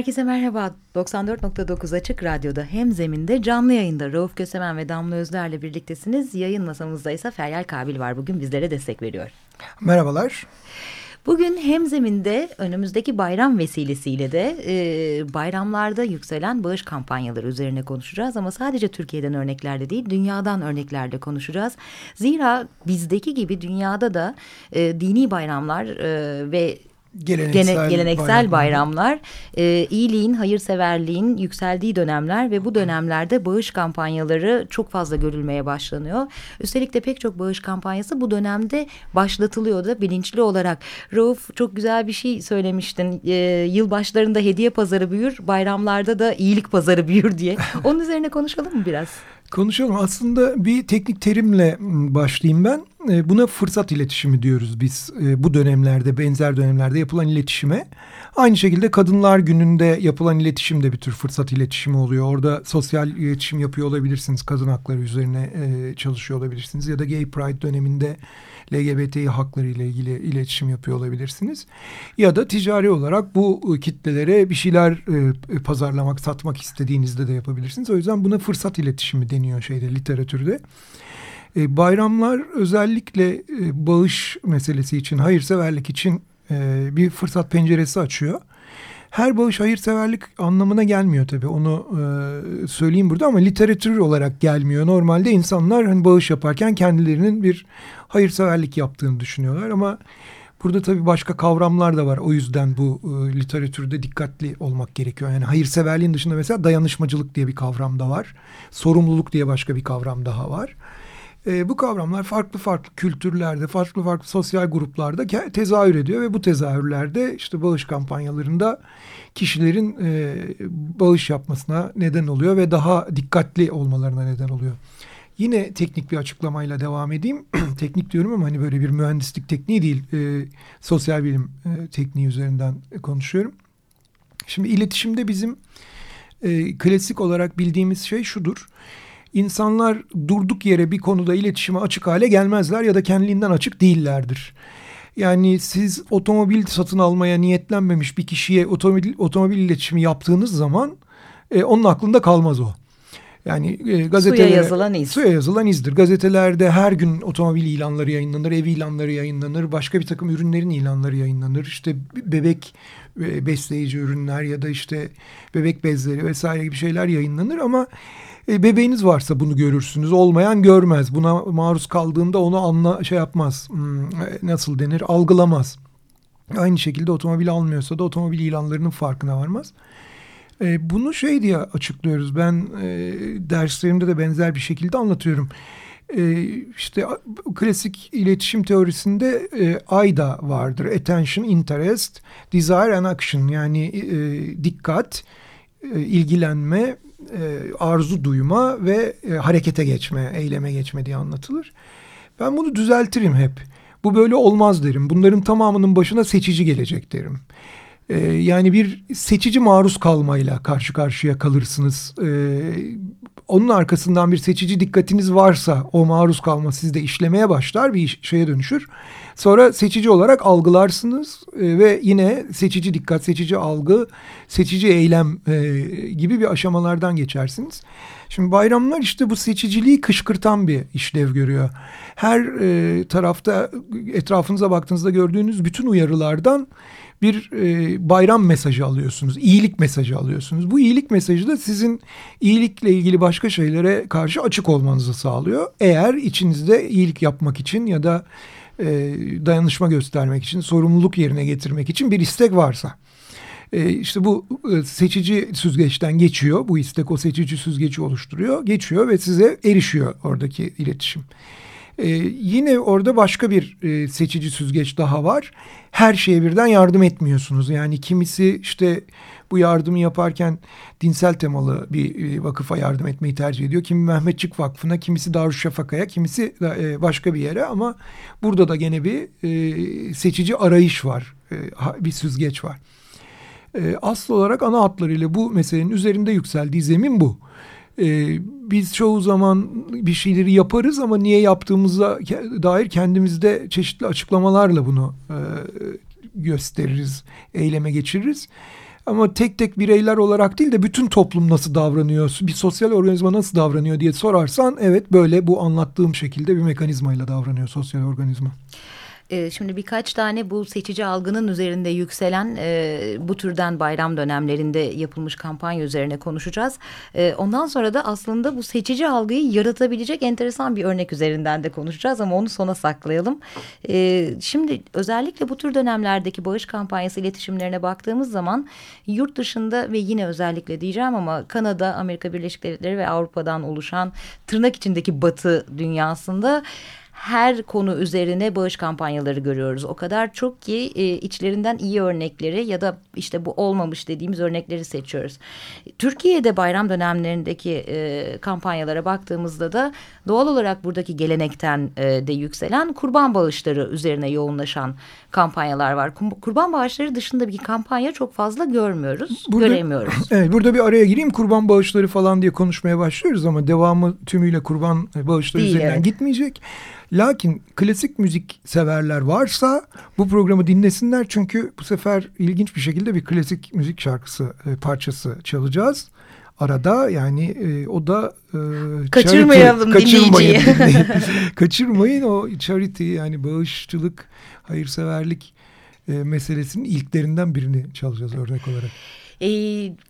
Herkese merhaba. 94.9 Açık Radyo'da hem zeminde canlı yayında Rauf Kösemen ve Damla Özler'le birliktesiniz. Yayın masamızda ise Feryal Kabil var. Bugün bizlere destek veriyor. Merhabalar. Bugün hem zeminde önümüzdeki bayram vesilesiyle de e, bayramlarda yükselen bağış kampanyaları üzerine konuşacağız. Ama sadece Türkiye'den örneklerde değil dünyadan örneklerde konuşacağız. Zira bizdeki gibi dünyada da e, dini bayramlar e, ve Geleneksel, Gene, geleneksel bayramlar, bayramlar e, iyiliğin, hayırseverliğin yükseldiği dönemler ve bu dönemlerde bağış kampanyaları çok fazla görülmeye başlanıyor. Üstelik de pek çok bağış kampanyası bu dönemde başlatılıyor da bilinçli olarak. Rauf çok güzel bir şey söylemiştin. E, yılbaşlarında hediye pazarı büyür, bayramlarda da iyilik pazarı büyür diye. Onun üzerine konuşalım mı biraz? Konuşalım. Aslında bir teknik terimle başlayayım ben. E, buna fırsat iletişimi diyoruz biz. E, bu dönemlerde, benzer dönemlerde yapılan iletişime. Aynı şekilde Kadınlar Günü'nde yapılan iletişim de bir tür fırsat iletişimi oluyor. Orada sosyal iletişim yapıyor olabilirsiniz. Kadın hakları üzerine e, çalışıyor olabilirsiniz. Ya da Gay Pride döneminde LGBTİ hakları ile ilgili iletişim yapıyor olabilirsiniz. Ya da ticari olarak bu kitlelere bir şeyler pazarlamak, satmak istediğinizde de yapabilirsiniz. O yüzden buna fırsat iletişimi deniyor şeyde literatürde. E, bayramlar özellikle e, bağış meselesi için, hayırseverlik için bir fırsat penceresi açıyor. Her bağış hayırseverlik anlamına gelmiyor tabii onu e, söyleyeyim burada ama literatür olarak gelmiyor. Normalde insanlar hani bağış yaparken kendilerinin bir hayırseverlik yaptığını düşünüyorlar ama burada tabii başka kavramlar da var. O yüzden bu e, literatürde dikkatli olmak gerekiyor. Yani hayırseverliğin dışında mesela dayanışmacılık diye bir kavram da var. Sorumluluk diye başka bir kavram daha var. E, bu kavramlar farklı farklı kültürlerde, farklı farklı sosyal gruplarda tezahür ediyor ve bu tezahürlerde işte bağış kampanyalarında kişilerin e, bağış yapmasına neden oluyor ve daha dikkatli olmalarına neden oluyor. Yine teknik bir açıklamayla devam edeyim. teknik diyorum ama hani böyle bir mühendislik tekniği değil, e, sosyal bilim e, tekniği üzerinden konuşuyorum. Şimdi iletişimde bizim e, klasik olarak bildiğimiz şey şudur insanlar durduk yere bir konuda iletişime açık hale gelmezler ya da kendiliğinden açık değillerdir. Yani siz otomobil satın almaya niyetlenmemiş bir kişiye otomobil, otomobil iletişimi yaptığınız zaman e, onun aklında kalmaz o. Yani e, gazetelere, suya yazılan iz. Suya yazılan izdir. Gazetelerde her gün otomobil ilanları yayınlanır, ev ilanları yayınlanır, başka bir takım ürünlerin ilanları yayınlanır. İşte bebek e, besleyici ürünler ya da işte bebek bezleri vesaire gibi şeyler yayınlanır ama e, bebeğiniz varsa bunu görürsünüz. Olmayan görmez. Buna maruz kaldığında onu anla şey yapmaz. Hmm, e, nasıl denir? Algılamaz. Aynı şekilde otomobil almıyorsa da otomobil ilanlarının farkına varmaz. E, bunu şey diye açıklıyoruz. Ben e, derslerimde de benzer bir şekilde anlatıyorum. E, işte klasik iletişim teorisinde e, AIDA vardır. Attention, Interest, Desire and Action. Yani e, dikkat, e, ilgilenme, e, arzu duyma ve e, harekete geçme, eyleme geçme diye anlatılır. Ben bunu düzeltirim hep. Bu böyle olmaz derim. Bunların tamamının başına seçici gelecek derim. E, yani bir seçici maruz kalmayla karşı karşıya kalırsınız. E, onun arkasından bir seçici dikkatiniz varsa o maruz kalma sizde işlemeye başlar bir şeye dönüşür. Sonra seçici olarak algılarsınız e, ve yine seçici dikkat, seçici algı, seçici eylem e, gibi bir aşamalardan geçersiniz. Şimdi bayramlar işte bu seçiciliği kışkırtan bir işlev görüyor. Her e, tarafta etrafınıza baktığınızda gördüğünüz bütün uyarılardan bir e, bayram mesajı alıyorsunuz. iyilik mesajı alıyorsunuz. Bu iyilik mesajı da sizin iyilikle ilgili başka şeylere karşı açık olmanızı sağlıyor. Eğer içinizde iyilik yapmak için ya da e, dayanışma göstermek için, sorumluluk yerine getirmek için bir istek varsa. E, işte bu e, seçici süzgeçten geçiyor. Bu istek o seçici süzgeci oluşturuyor. Geçiyor ve size erişiyor oradaki iletişim. Ee, yine orada başka bir e, seçici süzgeç daha var. Her şeye birden yardım etmiyorsunuz. Yani kimisi işte bu yardımı yaparken dinsel temalı bir e, vakıfa yardım etmeyi tercih ediyor. Kimi Mehmetçik Vakfı'na, kimisi Darüşşafaka'ya, kimisi e, başka bir yere ama burada da gene bir e, seçici arayış var. E, bir süzgeç var. E, asıl olarak ana hatlarıyla bu meselenin üzerinde yükseldiği zemin bu. Ee, biz çoğu zaman bir şeyleri yaparız ama niye yaptığımıza dair kendimizde çeşitli açıklamalarla bunu e, gösteririz, eyleme geçiririz. Ama tek tek bireyler olarak değil de bütün toplum nasıl davranıyor, bir sosyal organizma nasıl davranıyor diye sorarsan evet böyle bu anlattığım şekilde bir mekanizmayla davranıyor sosyal organizma. Ee, şimdi birkaç tane bu seçici algının üzerinde yükselen e, bu türden bayram dönemlerinde yapılmış kampanya üzerine konuşacağız. E, ondan sonra da aslında bu seçici algıyı yaratabilecek enteresan bir örnek üzerinden de konuşacağız ama onu sona saklayalım. E, şimdi özellikle bu tür dönemlerdeki bağış kampanyası iletişimlerine baktığımız zaman yurt dışında ve yine özellikle diyeceğim ama Kanada, Amerika Birleşik Devletleri ve Avrupa'dan oluşan tırnak içindeki batı dünyasında her konu üzerine bağış kampanyaları görüyoruz. O kadar çok ki e, içlerinden iyi örnekleri ya da işte bu olmamış dediğimiz örnekleri seçiyoruz. Türkiye'de bayram dönemlerindeki e, kampanyalara baktığımızda da doğal olarak buradaki gelenekten e, de yükselen kurban bağışları üzerine yoğunlaşan kampanyalar var. Kurban bağışları dışında bir kampanya çok fazla görmüyoruz, burada, göremiyoruz. Evet, burada bir araya gireyim kurban bağışları falan diye konuşmaya başlıyoruz ama devamı tümüyle kurban bağışları Değil, üzerinden evet. gitmeyecek. Lakin klasik müzik severler varsa bu programı dinlesinler çünkü bu sefer ilginç bir şekilde bir klasik müzik şarkısı e, parçası çalacağız. Arada yani e, o da e, kaçırmayalım charity, kaçırmayın, kaçırmayın o charity yani bağışçılık, hayırseverlik e, meselesinin ilklerinden birini çalacağız örnek olarak. E,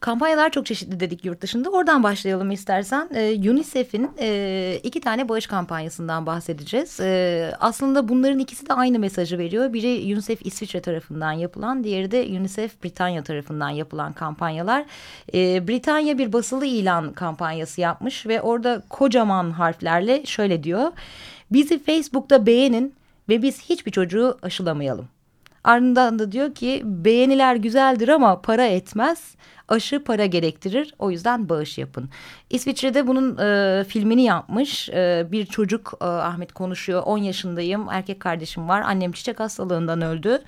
kampanyalar çok çeşitli dedik yurt dışında. Oradan başlayalım istersen. E, UNICEF'in e, iki tane bağış kampanyasından bahsedeceğiz. E, aslında bunların ikisi de aynı mesajı veriyor. Biri UNICEF İsviçre tarafından yapılan, diğeri de UNICEF Britanya tarafından yapılan kampanyalar. E, Britanya bir basılı ilan kampanyası yapmış ve orada kocaman harflerle şöyle diyor. Bizi Facebook'ta beğenin ve biz hiçbir çocuğu aşılamayalım. Ardından da diyor ki beğeniler güzeldir ama para etmez. Aşı para gerektirir. O yüzden bağış yapın. İsviçre'de bunun e, filmini yapmış. E, bir çocuk e, Ahmet konuşuyor. 10 yaşındayım. Erkek kardeşim var. Annem çiçek hastalığından öldü.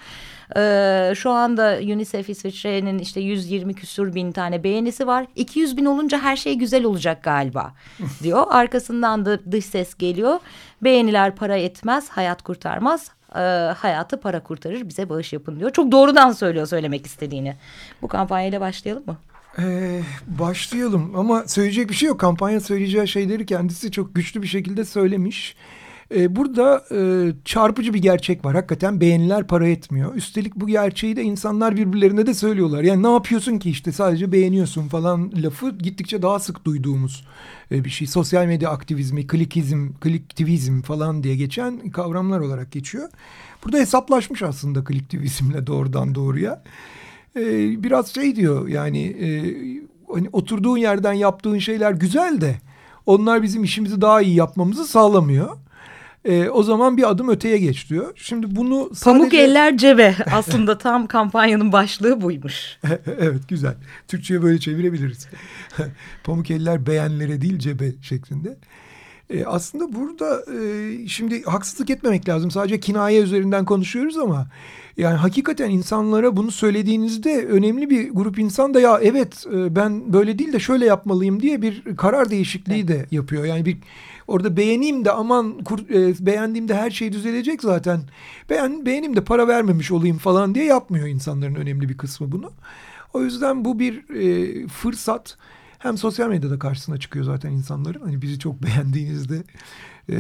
E, şu anda UNICEF İsviçre'nin işte 120 küsur bin tane beğenisi var. 200 bin olunca her şey güzel olacak galiba diyor. Arkasından da dış ses geliyor. Beğeniler para etmez, hayat kurtarmaz e, hayatı para kurtarır bize bağış yapın diyor. Çok doğrudan söylüyor söylemek istediğini. Bu kampanyayla başlayalım mı? Ee, başlayalım ama söyleyecek bir şey yok. Kampanya söyleyeceği şeyleri kendisi çok güçlü bir şekilde söylemiş. Ee, burada e, çarpıcı bir gerçek var. Hakikaten beğeniler para etmiyor. Üstelik bu gerçeği de insanlar birbirlerine de söylüyorlar. Yani ne yapıyorsun ki işte sadece beğeniyorsun falan lafı gittikçe daha sık duyduğumuz e, bir şey. Sosyal medya aktivizmi, klikizm, kliktivizm falan diye geçen kavramlar olarak geçiyor. Burada hesaplaşmış aslında kliktivizmle doğrudan doğruya. Ee, biraz şey diyor yani e, hani oturduğun yerden yaptığın şeyler güzel de onlar bizim işimizi daha iyi yapmamızı sağlamıyor. E, o zaman bir adım öteye geç diyor. Şimdi bunu sadece... Pamuk eller cebe aslında tam kampanyanın başlığı buymuş. evet güzel. Türkçe'ye böyle çevirebiliriz. Pamuk eller beğenlere değil cebe şeklinde. E, aslında burada e, şimdi haksızlık etmemek lazım. Sadece kinaye üzerinden konuşuyoruz ama yani hakikaten insanlara bunu söylediğinizde önemli bir grup insan da ya evet e, ben böyle değil de şöyle yapmalıyım diye bir karar değişikliği de yapıyor. Yani bir orada beğeneyim de aman kur, e, beğendiğimde her şey düzelecek zaten. Beğen, beğeneyim de para vermemiş olayım falan diye yapmıyor insanların önemli bir kısmı bunu. O yüzden bu bir e, fırsat. Hem sosyal medyada karşısına çıkıyor zaten insanların. Hani bizi çok beğendiğinizde e,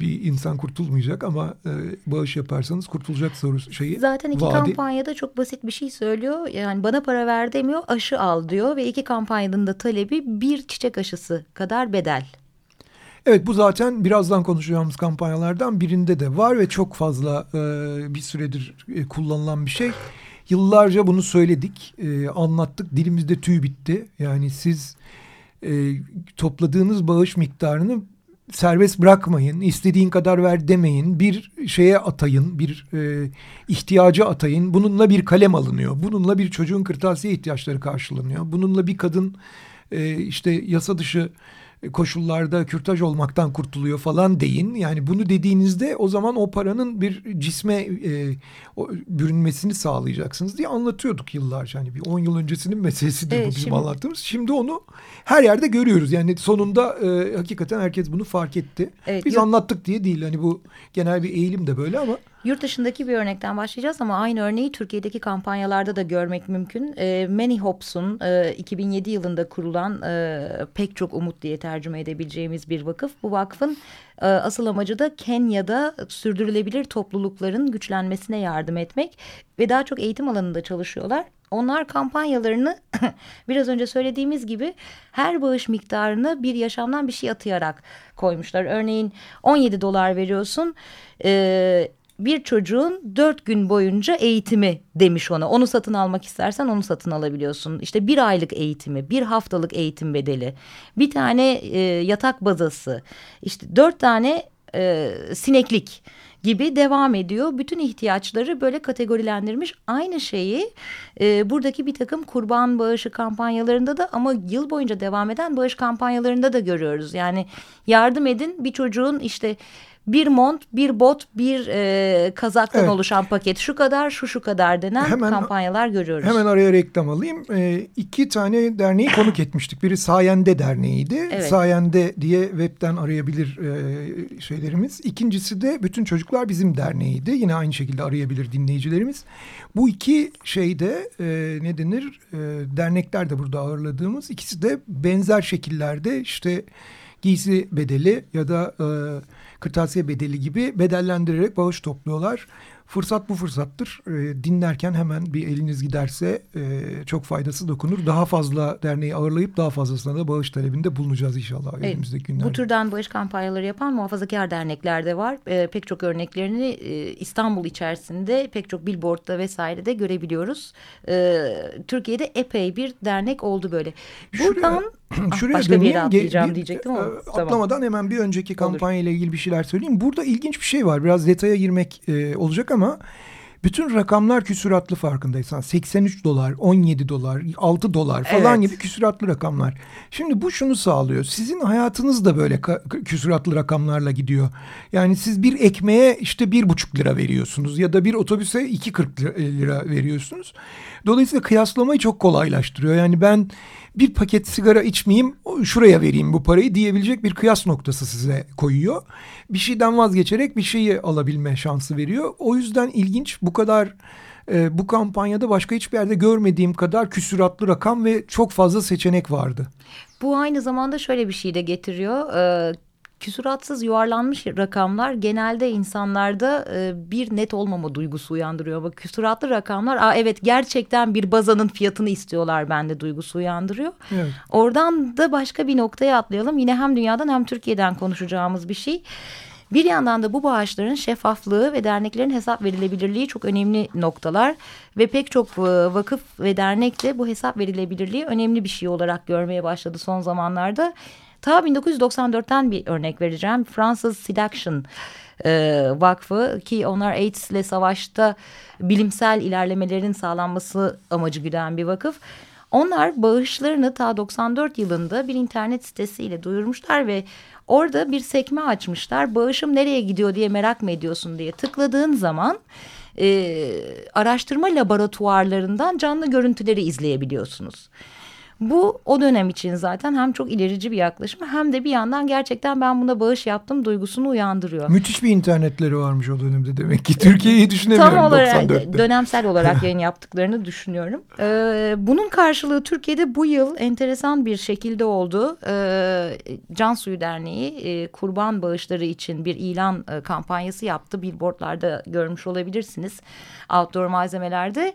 bir insan kurtulmayacak ama e, bağış yaparsanız kurtulacak sorusu şeyi. Zaten iki vaadi. kampanyada çok basit bir şey söylüyor. Yani bana para ver demiyor aşı al diyor ve iki kampanyanın da talebi bir çiçek aşısı kadar bedel. Evet bu zaten birazdan konuşacağımız kampanyalardan birinde de var ve çok fazla e, bir süredir e, kullanılan bir şey. Yıllarca bunu söyledik, e, anlattık, dilimizde tüy bitti. Yani siz e, topladığınız bağış miktarını serbest bırakmayın, istediğin kadar ver demeyin, bir şeye atayın, bir e, ihtiyaca atayın. Bununla bir kalem alınıyor, bununla bir çocuğun kırtasiye ihtiyaçları karşılanıyor, bununla bir kadın e, işte yasa dışı koşullarda kürtaj olmaktan kurtuluyor falan deyin. Yani bunu dediğinizde o zaman o paranın bir cisme e, o, bürünmesini sağlayacaksınız diye anlatıyorduk yıllarca. Hani bir 10 yıl öncesinin meselesidir evet, bu bizim şimdi... anlattığımız. Şimdi onu her yerde görüyoruz. Yani sonunda e, hakikaten herkes bunu fark etti. Evet, Biz yok... anlattık diye değil. Hani bu genel bir eğilim de böyle ama. Yurt dışındaki bir örnekten başlayacağız ama aynı örneği Türkiye'deki kampanyalarda da görmek mümkün. E, Many Hopes'un e, 2007 yılında kurulan e, pek çok umut diye tercüme edebileceğimiz bir vakıf. Bu vakfın e, asıl amacı da Kenya'da sürdürülebilir toplulukların güçlenmesine yardım etmek ve daha çok eğitim alanında çalışıyorlar. Onlar kampanyalarını biraz önce söylediğimiz gibi her bağış miktarını bir yaşamdan bir şey atayarak koymuşlar. Örneğin 17 dolar veriyorsun. E, bir çocuğun dört gün boyunca eğitimi demiş ona. Onu satın almak istersen onu satın alabiliyorsun. İşte bir aylık eğitimi, bir haftalık eğitim bedeli, bir tane e, yatak bazası, işte dört tane e, sineklik gibi devam ediyor. Bütün ihtiyaçları böyle kategorilendirmiş. Aynı şeyi e, buradaki bir takım kurban bağışı kampanyalarında da ama yıl boyunca devam eden bağış kampanyalarında da görüyoruz. Yani yardım edin bir çocuğun işte bir mont, bir bot, bir e, kazaktan evet. oluşan paket şu kadar, şu şu kadar denen hemen, kampanyalar görüyoruz. Hemen araya reklam alayım. E, iki tane derneği konuk etmiştik. Biri Sayende Derneği'ydi. Evet. Sayende diye webten arayabilir e, şeylerimiz. İkincisi de Bütün Çocuklar Bizim Derneği'ydi. Yine aynı şekilde arayabilir dinleyicilerimiz. Bu iki şeyde e, ne denir? E, dernekler de burada ağırladığımız. ikisi de benzer şekillerde işte giysi bedeli ya da... E, kırtasiye bedeli gibi bedellendirerek bağış topluyorlar. Fırsat bu fırsattır. E, dinlerken hemen bir eliniz giderse e, çok faydası dokunur. Daha fazla derneği ağırlayıp daha fazlasına da bağış talebinde bulunacağız inşallah evet, önümüzdeki günlerde. Bu türden bağış kampanyaları yapan muhafazakar dernekler de var. E, pek çok örneklerini e, İstanbul içerisinde pek çok billboardda vesairede görebiliyoruz. E, Türkiye'de epey bir dernek oldu böyle. Buradan Şuraya Başka döneyim. bir yere atlayacağım diyecektim ama. E, atlamadan tamam. hemen bir önceki kampanya ile ilgili bir şeyler söyleyeyim. Burada ilginç bir şey var. Biraz detaya girmek e, olacak ama bütün rakamlar küsuratlı farkındaysan. 83 dolar, 17 dolar, 6 dolar falan evet. gibi küsuratlı rakamlar. Şimdi bu şunu sağlıyor. Sizin hayatınız da böyle küsuratlı rakamlarla gidiyor. Yani siz bir ekmeğe işte bir buçuk lira veriyorsunuz ya da bir otobüse 2.40 lira veriyorsunuz. Dolayısıyla kıyaslamayı çok kolaylaştırıyor. Yani ben bir paket sigara içmeyeyim şuraya vereyim bu parayı diyebilecek bir kıyas noktası size koyuyor. Bir şeyden vazgeçerek bir şeyi alabilme şansı veriyor. O yüzden ilginç bu kadar e, bu kampanyada başka hiçbir yerde görmediğim kadar küsuratlı rakam ve çok fazla seçenek vardı. Bu aynı zamanda şöyle bir şey de getiriyor. Ee, küsuratsız yuvarlanmış rakamlar genelde insanlarda e, bir net olmama duygusu uyandırıyor. Ama küsuratlı rakamlar Aa, evet gerçekten bir bazanın fiyatını istiyorlar bende duygusu uyandırıyor. Evet. Oradan da başka bir noktaya atlayalım. Yine hem dünyadan hem Türkiye'den konuşacağımız bir şey. Bir yandan da bu bağışların şeffaflığı ve derneklerin hesap verilebilirliği çok önemli noktalar ve pek çok e, vakıf ve dernek de bu hesap verilebilirliği önemli bir şey olarak görmeye başladı son zamanlarda. Ta 1994'ten bir örnek vereceğim. Fransız Seduction e, Vakfı ki onlar AIDS ile savaşta bilimsel ilerlemelerin sağlanması amacı güden bir vakıf. Onlar bağışlarını ta 94 yılında bir internet sitesiyle duyurmuşlar ve orada bir sekme açmışlar. Bağışım nereye gidiyor diye merak mı ediyorsun diye tıkladığın zaman e, araştırma laboratuvarlarından canlı görüntüleri izleyebiliyorsunuz. Bu o dönem için zaten hem çok ilerici bir yaklaşım hem de bir yandan gerçekten ben buna bağış yaptım duygusunu uyandırıyor. Müthiş bir internetleri varmış o dönemde demek ki. Türkiye'yi düşünemiyorum Tam olarak 94'te. dönemsel olarak yayın yaptıklarını düşünüyorum. Ee, bunun karşılığı Türkiye'de bu yıl enteresan bir şekilde oldu. Ee, Can Suyu Derneği e, kurban bağışları için bir ilan e, kampanyası yaptı. Billboardlarda görmüş olabilirsiniz. Outdoor malzemelerde.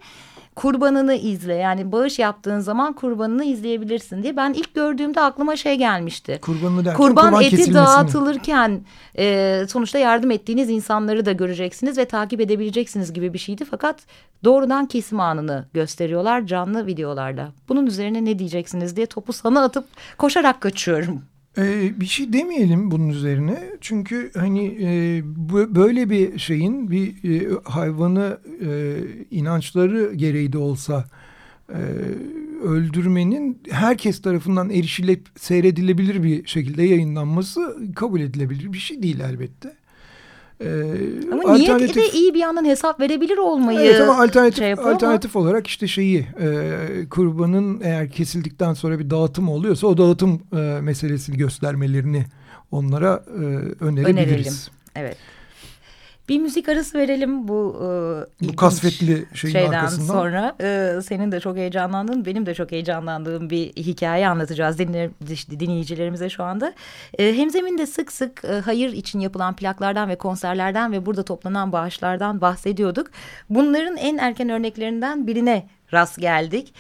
Kurbanını izle. Yani bağış yaptığın zaman kurbanını izleyebilirsin diye. Ben ilk gördüğümde aklıma şey gelmişti. Kurbanını derken Kurban, kurban eti dağıtılırken e, sonuçta yardım ettiğiniz insanları da göreceksiniz ve takip edebileceksiniz gibi bir şeydi. Fakat doğrudan kesim anını gösteriyorlar canlı videolarla. Bunun üzerine ne diyeceksiniz diye topu sana atıp koşarak kaçıyorum. Ee, bir şey demeyelim bunun üzerine. Çünkü hani e, bu, böyle bir şeyin bir e, hayvanı e, inançları gereği de olsa e, öldürmenin herkes tarafından erişilip seyredilebilir bir şekilde yayınlanması kabul edilebilir bir şey değil elbette. Ee, Ama niyeti de iyi bir yandan hesap verebilir olmayı Evet ama alternatif, şey yapıyor ama- alternatif olarak işte şeyi e, kurbanın eğer kesildikten sonra bir dağıtım oluyorsa o dağıtım e, meselesini göstermelerini onlara e, önerebiliriz. Önerelim. Evet. Bir müzik arası verelim bu e, Bu kasvetli şeyin şeyden arkasından. sonra. E, senin de çok heyecanlandığın, benim de çok heyecanlandığım bir hikaye anlatacağız dinle- dinleyicilerimize şu anda. E, Hemzemin'de sık sık e, hayır için yapılan plaklardan ve konserlerden ve burada toplanan bağışlardan bahsediyorduk. Bunların en erken örneklerinden birine rast geldik.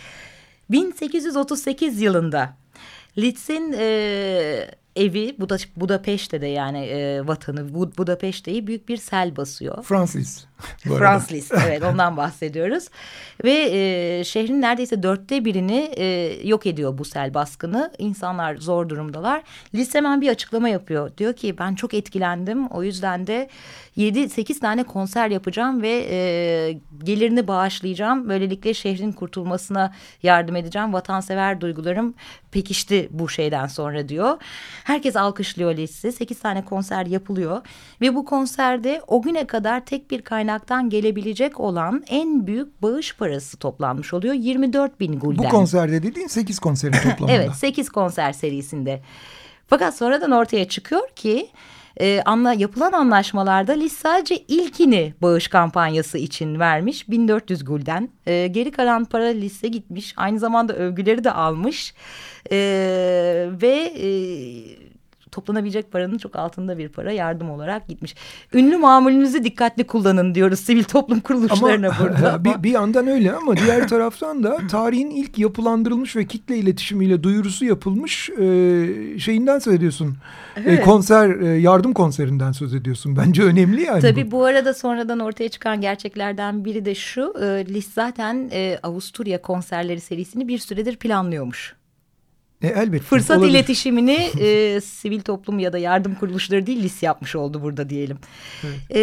1838 yılında Litz'in e, evi Buda, Budapeşte'de yani e, vatanı Bud Budapeşte'yi büyük bir sel basıyor. Fransız. Fransız evet ondan bahsediyoruz. Ve e, şehrin neredeyse dörtte birini e, yok ediyor bu sel baskını. İnsanlar zor durumdalar. Lis hemen bir açıklama yapıyor. Diyor ki ben çok etkilendim. O yüzden de 7-8 tane konser yapacağım ve e, gelirini bağışlayacağım. Böylelikle şehrin kurtulmasına yardım edeceğim. Vatansever duygularım pekişti bu şeyden sonra diyor. Herkes alkışlıyor Lis'i. 8 tane konser yapılıyor. Ve bu konserde o güne kadar tek bir kaynaktan gelebilecek olan en büyük bağış parası toplanmış oluyor. 24 bin gulden. Bu konserde dediğin 8 konserin toplamında. Evet 8 konser serisinde. Fakat sonradan ortaya çıkıyor ki e, anla, yapılan anlaşmalarda Lis sadece ilkini bağış kampanyası için vermiş. 1400 gulden. E, geri kalan para Lis'e gitmiş. Aynı zamanda övgüleri de almış. E, ve e, toplanabilecek paranın çok altında bir para yardım olarak gitmiş. Ünlü mamulünüzü dikkatli kullanın diyoruz sivil toplum kuruluşlarına ama, burada. bir, bir yandan öyle ama diğer taraftan da tarihin ilk yapılandırılmış ve kitle iletişimiyle duyurusu yapılmış e, şeyinden söz ediyorsun. E, Evet. konser, e, yardım konserinden söz ediyorsun. Bence önemli yani. Tabii bu. bu arada sonradan ortaya çıkan gerçeklerden biri de şu. E, Lis zaten e, Avusturya konserleri serisini bir süredir planlıyormuş. E, elbette. Fırsat olabilir. iletişimini e, sivil toplum ya da yardım kuruluşları değil Lis yapmış oldu burada diyelim. E,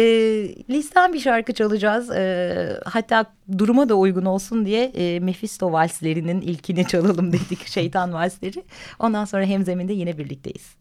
Lis'ten bir şarkı çalacağız. E, hatta duruma da uygun olsun diye e, Mephisto valslerinin ilkini çalalım dedik. Şeytan valsleri. Ondan sonra hemzeminde yine birlikteyiz.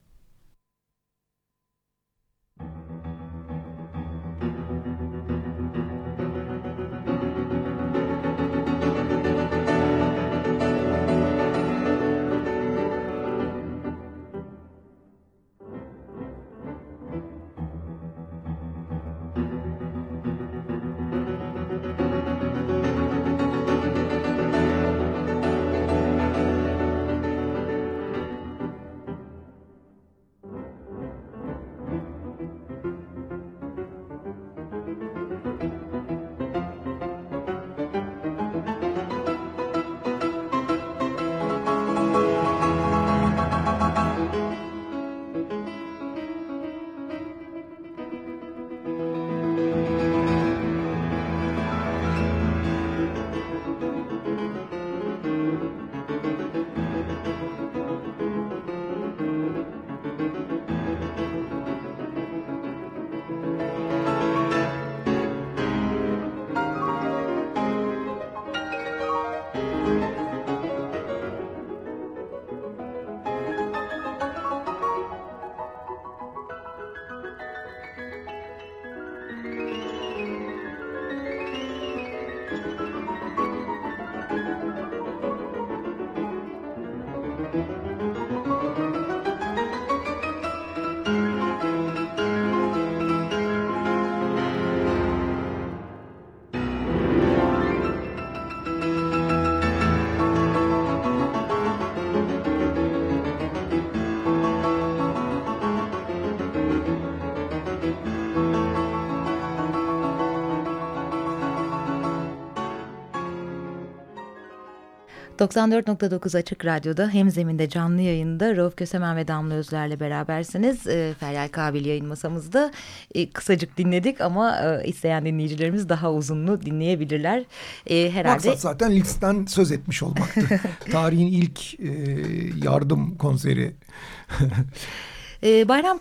94.9 Açık Radyo'da hem zeminde canlı yayında Rauf Kösemen ve Damla Özler'le berabersiniz. E, Feryal Kabil yayın masamızda e, kısacık dinledik ama e, isteyen dinleyicilerimiz daha uzunlu dinleyebilirler. E, herhalde... Maksat zaten Liszt'ten söz etmiş olmaktı. Tarihin ilk e, yardım konseri. e, bayram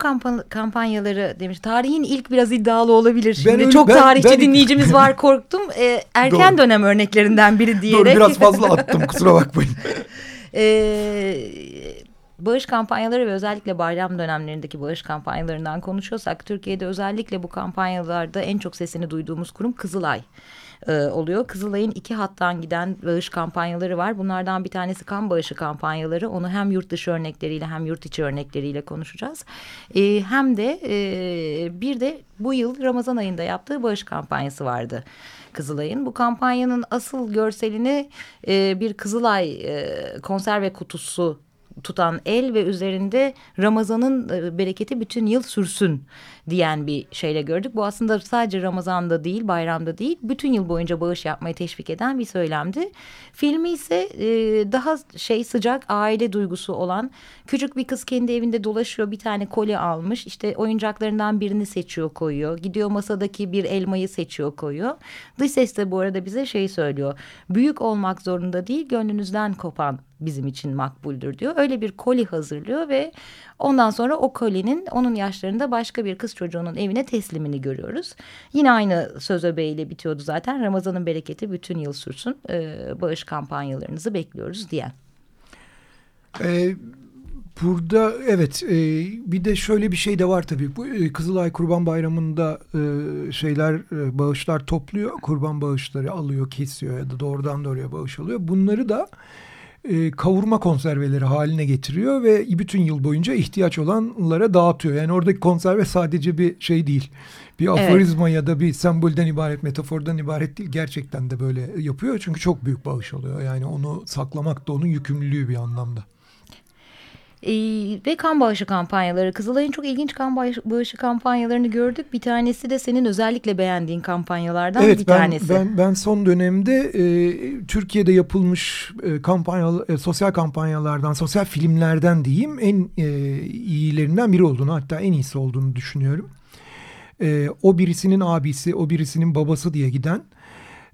kampanyaları demiş. Tarihin ilk biraz iddialı olabilir. Şimdi ben öyle, çok ben, tarihçi ben, dinleyicimiz var korktum. E, erken Doğru. dönem örneklerinden biri diyerek. Doğru biraz fazla attım kusura bakmayın. e, bağış kampanyaları ve özellikle bayram dönemlerindeki bağış kampanyalarından konuşuyorsak Türkiye'de özellikle bu kampanyalarda en çok sesini duyduğumuz kurum Kızılay e, oluyor. Kızılay'ın iki hattan giden bağış kampanyaları var. Bunlardan bir tanesi kan bağışı kampanyaları. Onu hem yurt dışı örnekleriyle hem yurt içi örnekleriyle konuşacağız. E, hem de e, bir de bu yıl Ramazan ayında yaptığı bağış kampanyası vardı. Kızılay'ın. Bu kampanyanın asıl görselini e, bir Kızılay e, konserve kutusu tutan el ve üzerinde Ramazan'ın e, bereketi bütün yıl sürsün diyen bir şeyle gördük. Bu aslında sadece Ramazan'da değil, bayramda değil, bütün yıl boyunca bağış yapmayı teşvik eden bir söylemdi. Filmi ise e, daha şey sıcak aile duygusu olan küçük bir kız kendi evinde dolaşıyor, bir tane koli almış. İşte oyuncaklarından birini seçiyor, koyuyor. Gidiyor masadaki bir elmayı seçiyor, koyuyor. Dış ses de bu arada bize şey söylüyor. Büyük olmak zorunda değil, gönlünüzden kopan bizim için makbuldür diyor. Öyle bir koli hazırlıyor ve ondan sonra o kolinin onun yaşlarında başka bir kız çocuğunun evine teslimini görüyoruz. Yine aynı söz öbeğiyle bitiyordu zaten. Ramazan'ın bereketi bütün yıl sürsün. Ee, bağış kampanyalarınızı bekliyoruz diyen. Ee, burada evet e, bir de şöyle bir şey de var tabii. Bu e, Kızılay Kurban Bayramı'nda e, şeyler e, bağışlar topluyor. Kurban bağışları alıyor, kesiyor ya da doğrudan doğruya bağış alıyor. Bunları da e, kavurma konserveleri haline getiriyor ve bütün yıl boyunca ihtiyaç olanlara dağıtıyor. Yani oradaki konserve sadece bir şey değil. Bir aforizma evet. ya da bir sembolden ibaret, metafordan ibaret değil. Gerçekten de böyle yapıyor. Çünkü çok büyük bağış oluyor. Yani onu saklamak da onun yükümlülüğü bir anlamda. Ee, ve kan bağışı kampanyaları. Kızılay'ın çok ilginç kan bağışı kampanyalarını gördük. Bir tanesi de senin özellikle beğendiğin kampanyalardan evet, bir ben, tanesi. Ben, ben son dönemde e, Türkiye'de yapılmış e, kampanya, e, sosyal kampanyalardan, sosyal filmlerden diyeyim en e, iyilerinden biri olduğunu hatta en iyisi olduğunu düşünüyorum. E, o birisinin abisi, o birisinin babası diye giden e,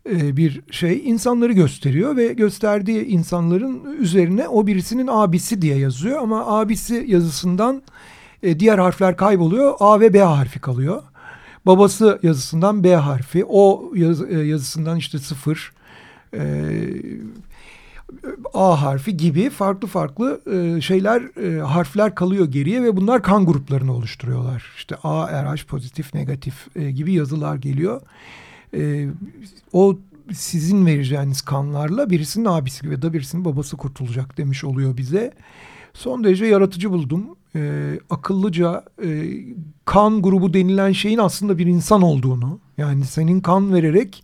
bir şey insanları gösteriyor ve gösterdiği insanların üzerine o birisinin abisi diye yazıyor ama abisi yazısından e, diğer harfler kayboluyor A ve B harfi kalıyor. Babası yazısından B harfi o yaz, e, yazısından işte sıfır A harfi gibi farklı farklı şeyler harfler kalıyor geriye ve bunlar kan gruplarını oluşturuyorlar. İşte A, RH pozitif, negatif gibi yazılar geliyor e, o sizin vereceğiniz kanlarla birisinin abisi ya da birisinin babası kurtulacak demiş oluyor bize. Son derece yaratıcı buldum. E, akıllıca e, kan grubu denilen şeyin aslında bir insan olduğunu yani senin kan vererek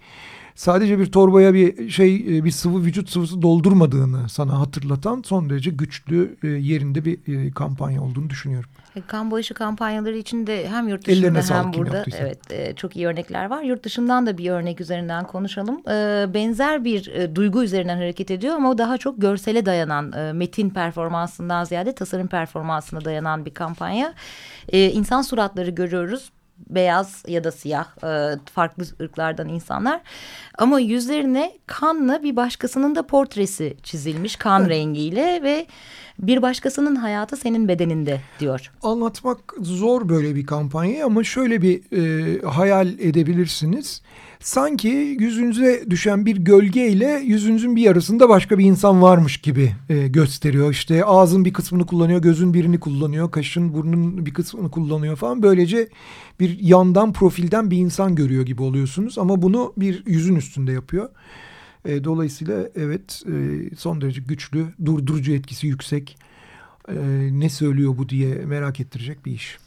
sadece bir torbaya bir şey e, bir sıvı vücut sıvısı doldurmadığını sana hatırlatan son derece güçlü e, yerinde bir e, kampanya olduğunu düşünüyorum. Kan bağışı kampanyaları için de hem yurt dışında Ellerine hem burada evet çok iyi örnekler var. Yurt dışından da bir örnek üzerinden konuşalım. benzer bir duygu üzerinden hareket ediyor ama o daha çok görsele dayanan metin performansından ziyade tasarım performansına dayanan bir kampanya. İnsan suratları görüyoruz beyaz ya da siyah e, farklı ırklardan insanlar. Ama yüzlerine kanla bir başkasının da portresi çizilmiş kan rengiyle ve bir başkasının hayatı senin bedeninde diyor. Anlatmak zor böyle bir kampanyayı ama şöyle bir e, hayal edebilirsiniz sanki yüzünüze düşen bir gölgeyle yüzünüzün bir yarısında başka bir insan varmış gibi e, gösteriyor. İşte ağzın bir kısmını kullanıyor, gözün birini kullanıyor, kaşın burnun bir kısmını kullanıyor falan. Böylece bir yandan profilden bir insan görüyor gibi oluyorsunuz ama bunu bir yüzün üstünde yapıyor. E, dolayısıyla evet e, son derece güçlü, durdurucu etkisi yüksek. E, ne söylüyor bu diye merak ettirecek bir iş.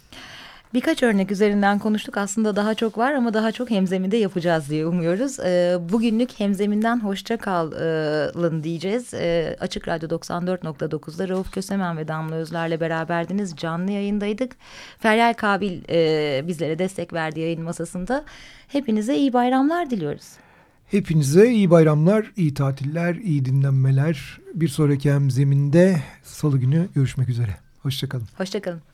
Birkaç örnek üzerinden konuştuk. Aslında daha çok var ama daha çok hemzeminde yapacağız diye umuyoruz. E, bugünlük hemzeminden hoşça kalın diyeceğiz. E, Açık Radyo 94.9'da Rauf Kösemen ve Damla Özler'le beraberdiniz. Canlı yayındaydık. Feryal Kabil e, bizlere destek verdi yayın masasında. Hepinize iyi bayramlar diliyoruz. Hepinize iyi bayramlar, iyi tatiller, iyi dinlenmeler. Bir sonraki hem zeminde salı günü görüşmek üzere. Hoşçakalın. Hoşçakalın.